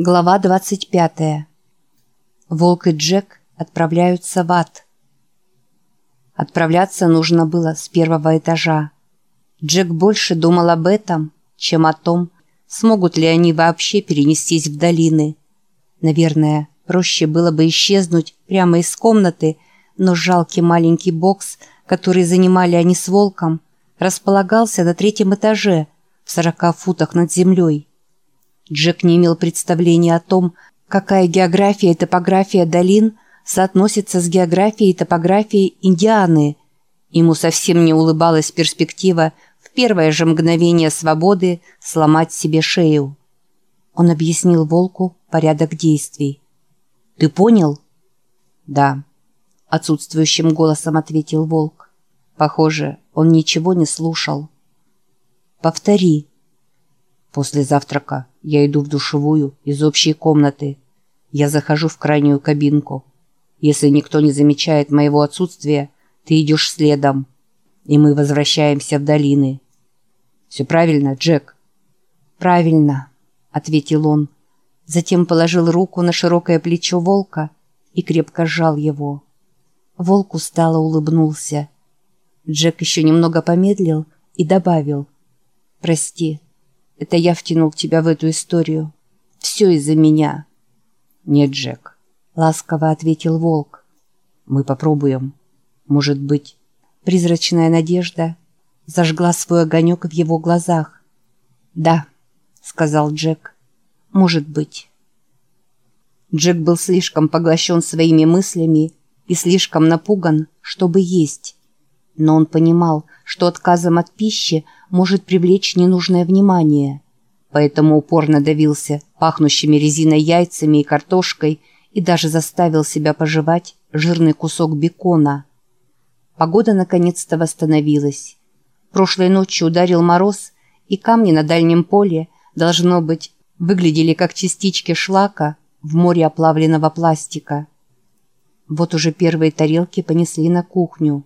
Глава 25. Волк и Джек отправляются в ад. Отправляться нужно было с первого этажа. Джек больше думал об этом, чем о том, смогут ли они вообще перенестись в долины. Наверное, проще было бы исчезнуть прямо из комнаты, но жалкий маленький бокс, который занимали они с волком, располагался на третьем этаже, в сорока футах над землей. Джек не имел представления о том, какая география и топография долин соотносится с географией и топографией Индианы. Ему совсем не улыбалась перспектива в первое же мгновение свободы сломать себе шею. Он объяснил волку порядок действий. «Ты понял?» «Да», — отсутствующим голосом ответил волк. Похоже, он ничего не слушал. «Повтори», После завтрака я иду в душевую из общей комнаты. Я захожу в крайнюю кабинку. Если никто не замечает моего отсутствия, ты идешь следом. И мы возвращаемся в долины. Все правильно, Джек? Правильно, ответил он. Затем положил руку на широкое плечо волка и крепко сжал его. Волк устало улыбнулся. Джек еще немного помедлил и добавил. «Прости, это я втянул тебя в эту историю. Все из-за меня». «Нет, Джек», — ласково ответил волк. «Мы попробуем. Может быть, призрачная надежда зажгла свой огонек в его глазах». «Да», — сказал Джек. «Может быть». Джек был слишком поглощен своими мыслями и слишком напуган, чтобы есть. Но он понимал, что отказом от пищи может привлечь ненужное внимание. Поэтому упорно давился пахнущими резиной яйцами и картошкой и даже заставил себя пожевать жирный кусок бекона. Погода наконец-то восстановилась. Прошлой ночью ударил мороз, и камни на дальнем поле, должно быть, выглядели как частички шлака в море оплавленного пластика. Вот уже первые тарелки понесли на кухню.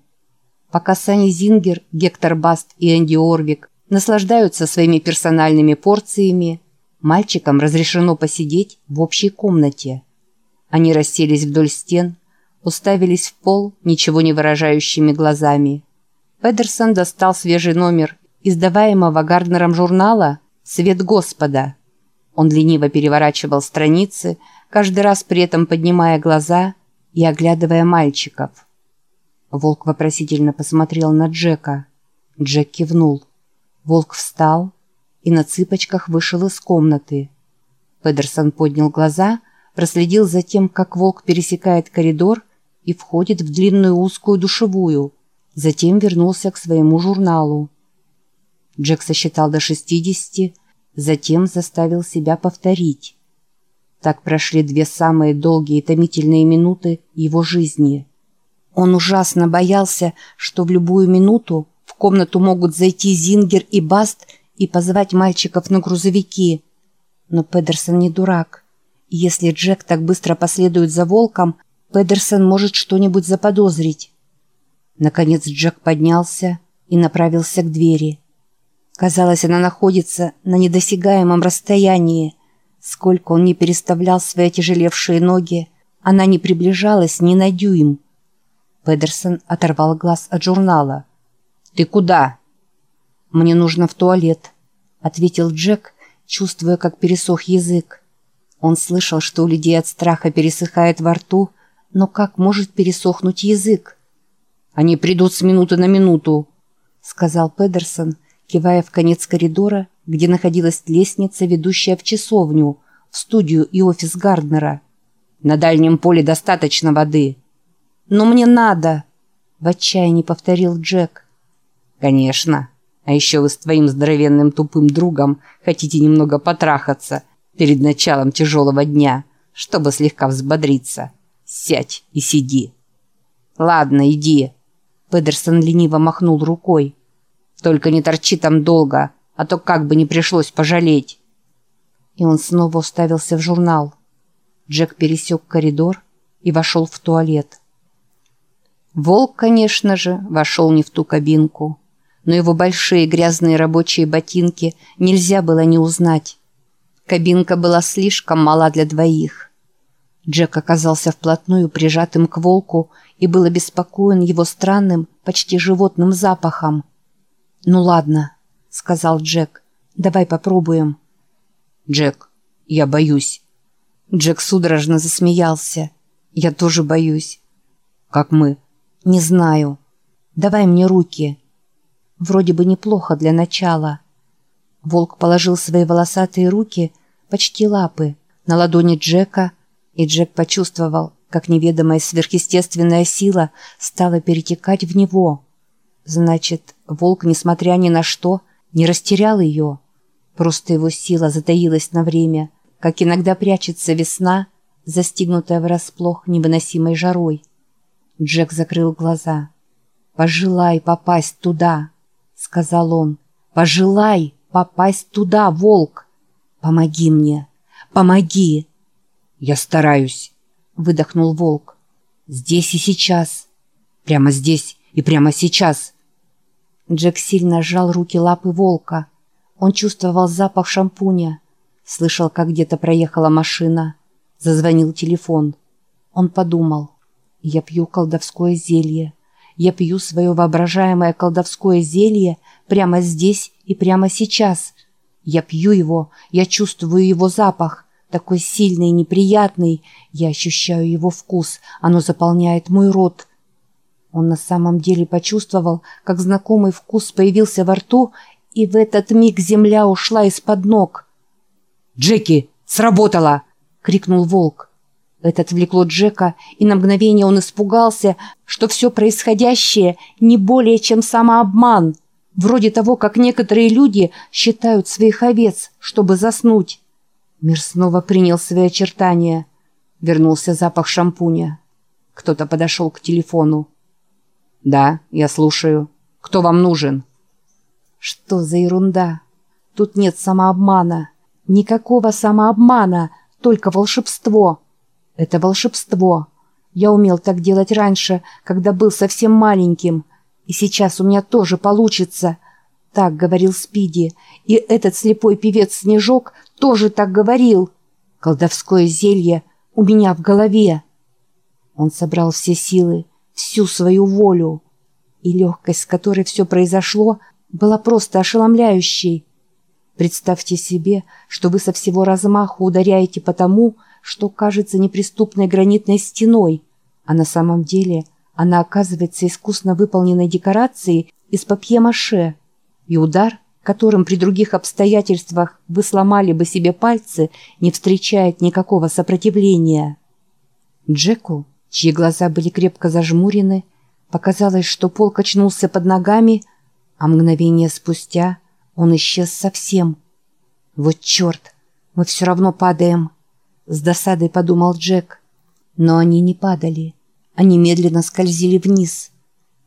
Пока Сани Зингер, Гектор Баст и Энди Орвик наслаждаются своими персональными порциями, мальчикам разрешено посидеть в общей комнате. Они расселись вдоль стен, уставились в пол ничего не выражающими глазами. Педерсон достал свежий номер издаваемого Гарднером журнала «Свет Господа». Он лениво переворачивал страницы, каждый раз при этом поднимая глаза и оглядывая мальчиков. Волк вопросительно посмотрел на Джека. Джек кивнул. Волк встал и на цыпочках вышел из комнаты. Педерсон поднял глаза, проследил за тем, как волк пересекает коридор и входит в длинную узкую душевую. Затем вернулся к своему журналу. Джек сосчитал до шестидесяти, затем заставил себя повторить. Так прошли две самые долгие и томительные минуты его жизни – он ужасно боялся, что в любую минуту в комнату могут зайти Зингер и Баст и позвать мальчиков на грузовики. Но Педерсон не дурак. Если Джек так быстро последует за волком, Педерсон может что-нибудь заподозрить. Наконец Джек поднялся и направился к двери. Казалось, она находится на недосягаемом расстоянии. Сколько он не переставлял свои тяжелевшие ноги, она не приближалась ни на дюйм. Педерсон оторвал глаз от журнала. «Ты куда?» «Мне нужно в туалет», — ответил Джек, чувствуя, как пересох язык. Он слышал, что у людей от страха пересыхает во рту, но как может пересохнуть язык? «Они придут с минуты на минуту», — сказал Педерсон, кивая в конец коридора, где находилась лестница, ведущая в часовню, в студию и офис Гарднера. «На дальнем поле достаточно воды». «Но мне надо!» — в отчаянии повторил Джек. «Конечно. А еще вы с твоим здоровенным тупым другом хотите немного потрахаться перед началом тяжелого дня, чтобы слегка взбодриться. Сядь и сиди». «Ладно, иди». Педерсон лениво махнул рукой. «Только не торчи там долго, а то как бы не пришлось пожалеть». И он снова уставился в журнал. Джек пересек коридор и вошел в туалет. Волк, конечно же, вошел не в ту кабинку, но его большие грязные рабочие ботинки нельзя было не узнать. Кабинка была слишком мала для двоих. Джек оказался вплотную прижатым к волку и был обеспокоен его странным, почти животным запахом. «Ну ладно», — сказал Джек, — «давай попробуем». «Джек, я боюсь». Джек судорожно засмеялся. «Я тоже боюсь». «Как мы?» «Не знаю. Давай мне руки». Вроде бы неплохо для начала. Волк положил свои волосатые руки, почти лапы, на ладони Джека, и Джек почувствовал, как неведомая сверхъестественная сила стала перетекать в него. Значит, волк, несмотря ни на что, не растерял ее. Просто его сила затаилась на время, как иногда прячется весна, застигнутая врасплох невыносимой жарой. Джек закрыл глаза. «Пожелай попасть туда», — сказал он. «Пожелай попасть туда, волк! Помоги мне! Помоги!» «Я стараюсь», — выдохнул волк. «Здесь и сейчас. Прямо здесь и прямо сейчас». Джек сильно сжал руки лапы волка. Он чувствовал запах шампуня. Слышал, как где-то проехала машина. Зазвонил телефон. Он подумал. «Я пью колдовское зелье. Я пью свое воображаемое колдовское зелье прямо здесь и прямо сейчас. Я пью его, я чувствую его запах, такой сильный и неприятный. Я ощущаю его вкус, оно заполняет мой рот». Он на самом деле почувствовал, как знакомый вкус появился во рту, и в этот миг земля ушла из-под ног. «Джеки, сработало!» — крикнул волк. Это отвлекло Джека, и на мгновение он испугался, что все происходящее не более чем самообман, вроде того, как некоторые люди считают своих овец, чтобы заснуть. Мир снова принял свои очертания. Вернулся запах шампуня. Кто-то подошел к телефону. «Да, я слушаю. Кто вам нужен?» «Что за ерунда? Тут нет самообмана. Никакого самообмана, только волшебство. Это волшебство. Я умел так делать раньше, когда был совсем маленьким. И сейчас у меня тоже получится». Так говорил Спиди. И этот слепой певец Снежок тоже так говорил. Колдовское зелье у меня в голове. Он собрал все силы, всю свою волю. И легкость, с которой все произошло, была просто ошеломляющей. Представьте себе, что вы со всего размаху ударяете по тому, что кажется неприступной гранитной стеной, а на самом деле она оказывается искусно выполненной декорацией из папье-маше, и удар, которым при других обстоятельствах вы сломали бы себе пальцы, не встречает никакого сопротивления. Джеку чьи глаза были крепко зажмурены, показалось, что пол качнулся под ногами, а мгновение спустя он исчез совсем. «Вот черт, мы все равно падаем», — с досадой подумал Джек. Но они не падали, они медленно скользили вниз.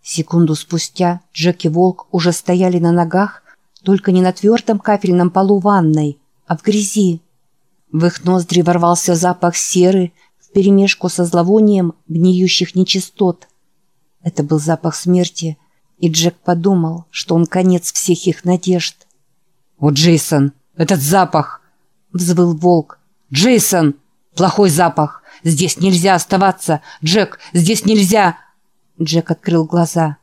Секунду спустя Джек и Волк уже стояли на ногах, только не на твердом кафельном полу ванной, а в грязи. В их ноздри ворвался запах серы, вперемешку со зловонием гниющих нечистот. Это был запах смерти, и Джек подумал, что он конец всех их надежд. «О, Джейсон, этот запах!» — взвыл волк. «Джейсон! Плохой запах! Здесь нельзя оставаться! Джек, здесь нельзя!» Джек открыл глаза.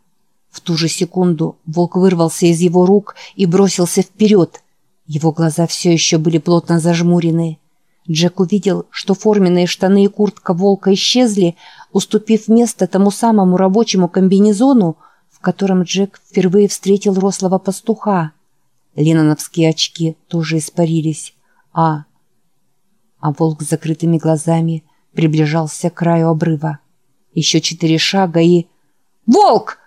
В ту же секунду волк вырвался из его рук и бросился вперед. Его глаза все еще были плотно зажмурены. Джек увидел, что форменные штаны и куртка волка исчезли, уступив место тому самому рабочему комбинезону, в котором Джек впервые встретил рослого пастуха. Ленноновские очки тоже испарились, а... А волк с закрытыми глазами приближался к краю обрыва. Еще четыре шага и... «Волк!»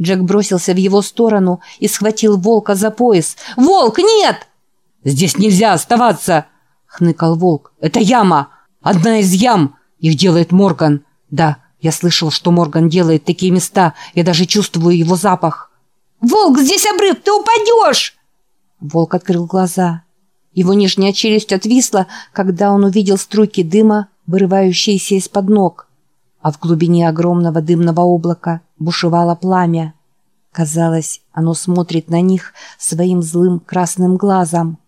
Джек бросился в его сторону и схватил волка за пояс. «Волк, нет!» «Здесь нельзя оставаться!» хныкал волк. «Это яма! Одна из ям! Их делает Морган! Да, я слышал, что Морган делает такие места. Я даже чувствую его запах!» «Волк, здесь обрыв! Ты упадешь!» Волк открыл глаза. Его нижняя челюсть отвисла, когда он увидел струйки дыма, вырывающиеся из-под ног. А в глубине огромного дымного облака бушевало пламя. Казалось, оно смотрит на них своим злым красным глазом.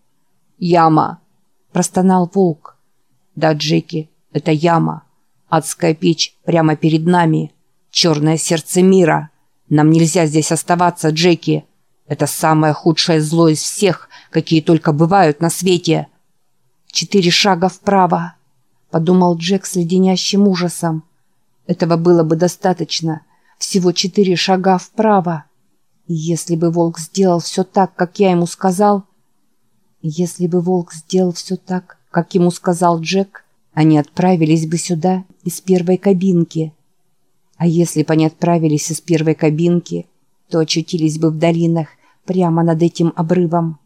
«Яма!» – простонал волк. «Да, Джеки, это яма. Адская печь прямо перед нами. Черное сердце мира. Нам нельзя здесь оставаться, Джеки. Это самое худшее зло из всех, какие только бывают на свете». «Четыре шага вправо», – подумал Джек с леденящим ужасом. «Этого было бы достаточно. Всего четыре шага вправо. И если бы волк сделал все так, как я ему сказал...» Если бы волк сделал все так, как ему сказал Джек, они отправились бы сюда из первой кабинки. А если бы они отправились из первой кабинки, то очутились бы в долинах прямо над этим обрывом.